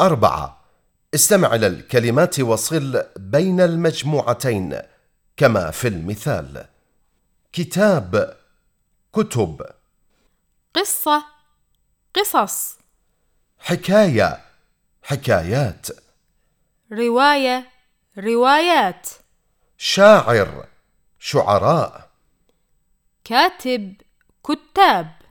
أربعة. استمع إلى الكلمات وصل بين المجموعتين كما في المثال. كتاب كتب. قصة قصص. حكاية حكايات. رواية روايات. شاعر شعراء. كاتب كتاب.